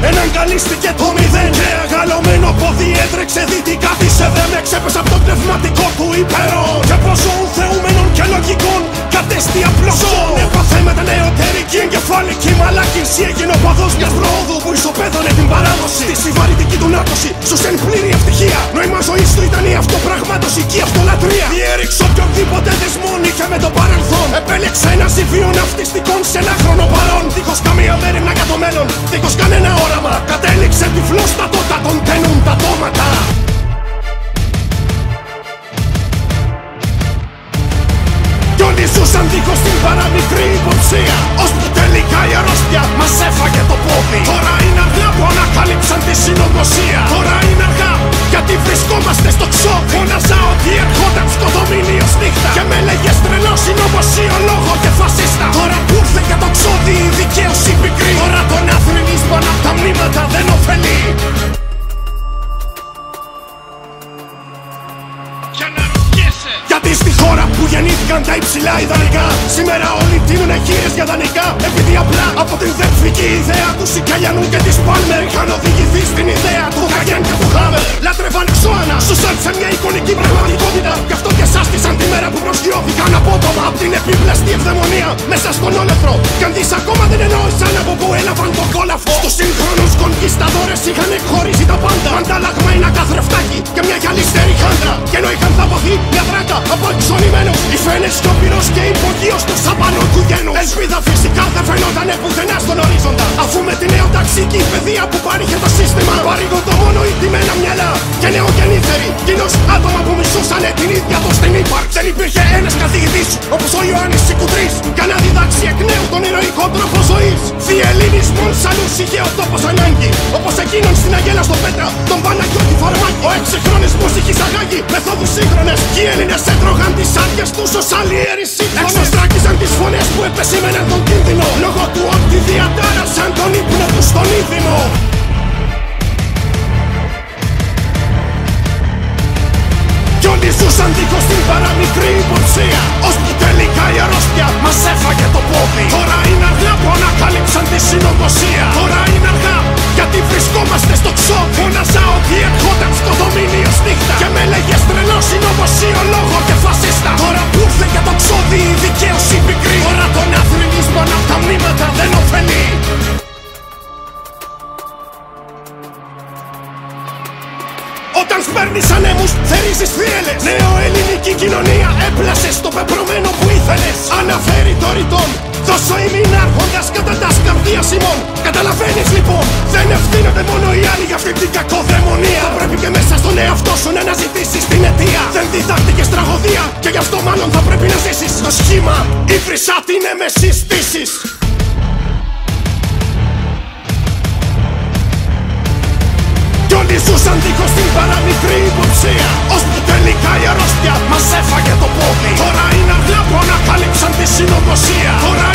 άλλος εναγκαλίστηκε το μηδέν Και αγαλωμένο πόδι έτρεξε δυτικά. Της εδέμε Ξέπεσε από το πνευματικό του υπερόν Και ποσών θεούμενων και λογικών κατέστη απλό ζώο Έπαθε με την εωτερική εγκεφαλική μαλάκιση Έγινε ο παδός μιας πρόοδου που ισοπαίδωνε την παράδοση. Στη συμβαρητική του νάτωση, σου εν πλήρη ευτυχία. Νόημα ζωής του ήταν η αυτοπραγμάτωση και η αυτολατρεία. Διέριξε οποιονδήποτε δεσμόν είχε με το παρελθόν. Επέλεξε ένα ζυβείο ναυτιστικών σε ένα ζούσαν δίχως την παραμικρή υποψία. Ώσπου τελικά η αρρώστια μας έφαγε το πόδι. Τώρα είναι αργά Γιατί στη χώρα που γεννήθηκαν τα υψηλά ιδανικά Σήμερα όλοι τίνουν χείρες για δανεικά Επειδή απλά την επίπλαστη ευδαιμονία μέσα στον όλεθρο. Κι αν δεις ακόμα δεν εννοούσαν από που έλαβαν τον κόλαφο. Στους σύγχρονους κονκισταδόρες είχαν εκχωρήσει τα πάντα. Αντάλλαγμα ένα καθρεφτάκι και μια γυαλιστερή χάντρα. Και ενώ είχαν θαποθεί μια δράκα από εξονημένους Οι φαίνες και ο πυρός και υπογείος τους σαπανού του γένους Ελπίδα φυσικά δεν φαινότανε πουθενά στον ορίζοντα. Αφού με τη νεοταξική παιδεία που παρήχε το σύστημα Παρήγον το μόνο ηττημένα μυαλά. Και νεογεννήθεροι Κοινώς άτομα που μισούσανε την ίδια τους την ύπαρξη Δεν υπήρχε ένας καθηγητής όπως ο Ιωάννης Σικουτρής Για να διδάξει εκ νέου τον ηρωικό τρόπο ζωής. Διελίνης μόνσαλους είχε ο τόπος ανάγκη. Όπως εκείνον στην Αγέλα στο Πέτρα τον Παναγιώτη Φαρμάκη Ο εξυγχρονισμός είχε εισαγάγει μεθόδους σύγχρονες. Και οι Έλληνες έτρωγαν τις άδειες τους ως αλλιέροι σύγχρονες. Εξωστράκησαν τις φωνές που επεσήμεναν τον κίνδυνο. Λόγω του ότι διατάρασαν τον ύπνο τους στον ήθιμο όλοι ζούσαν δίχως την παραμικρή υποψία. Ώσπου τελικά η αρρώστια μας έφαγε το πόδι. Τώρα είναι αργά που ανακάλυψαν τη συνωμοσία. Τώρα είναι αργά γιατί βρισκόμαστε στο ξόδι Φώναζα ότι ερχόταν σκοτωμένη ως νύχτα. Και με λέγες τρελό συνωμοσίο λόγο και φασίστα. Τώρα που ήρθε για το ξόδι η δικαίωση πικρή. Τώρα τον άθρινης πάνω απ' τα μνήματα δεν ωφελεί. Όταν σπέρνεις ανέμους θερίζεις θύελες. Νέο ελληνική κοινωνία έπλασε στο πεπρωμένο που ήθελες. Αναφέρει το ρητόν Τόσο ημίν άρχοντας κατά τας καρδίας ημών. Καταλαβαίνεις λοιπόν Δεν ευθύνονται μόνο οι άλλοι για αυτή την κακοδαιμονία. Θα πρέπει και μέσα στον εαυτό σου να αναζητήσεις την αιτία. Δεν διδάχτηκες τραγωδία Και γι' αυτό μάλλον θα πρέπει να ζήσεις. Το σχήμα Ήφρισα την έμεσης δύσης Κι όλοι ζούσαν δίχως την παραμικρή υποψία. Ώσπου τελικά η αρρώστια μας έφαγε το πόδι. Τώρα είναι αργά που ανακάλυψαν τη συνωμοσία. Τώρα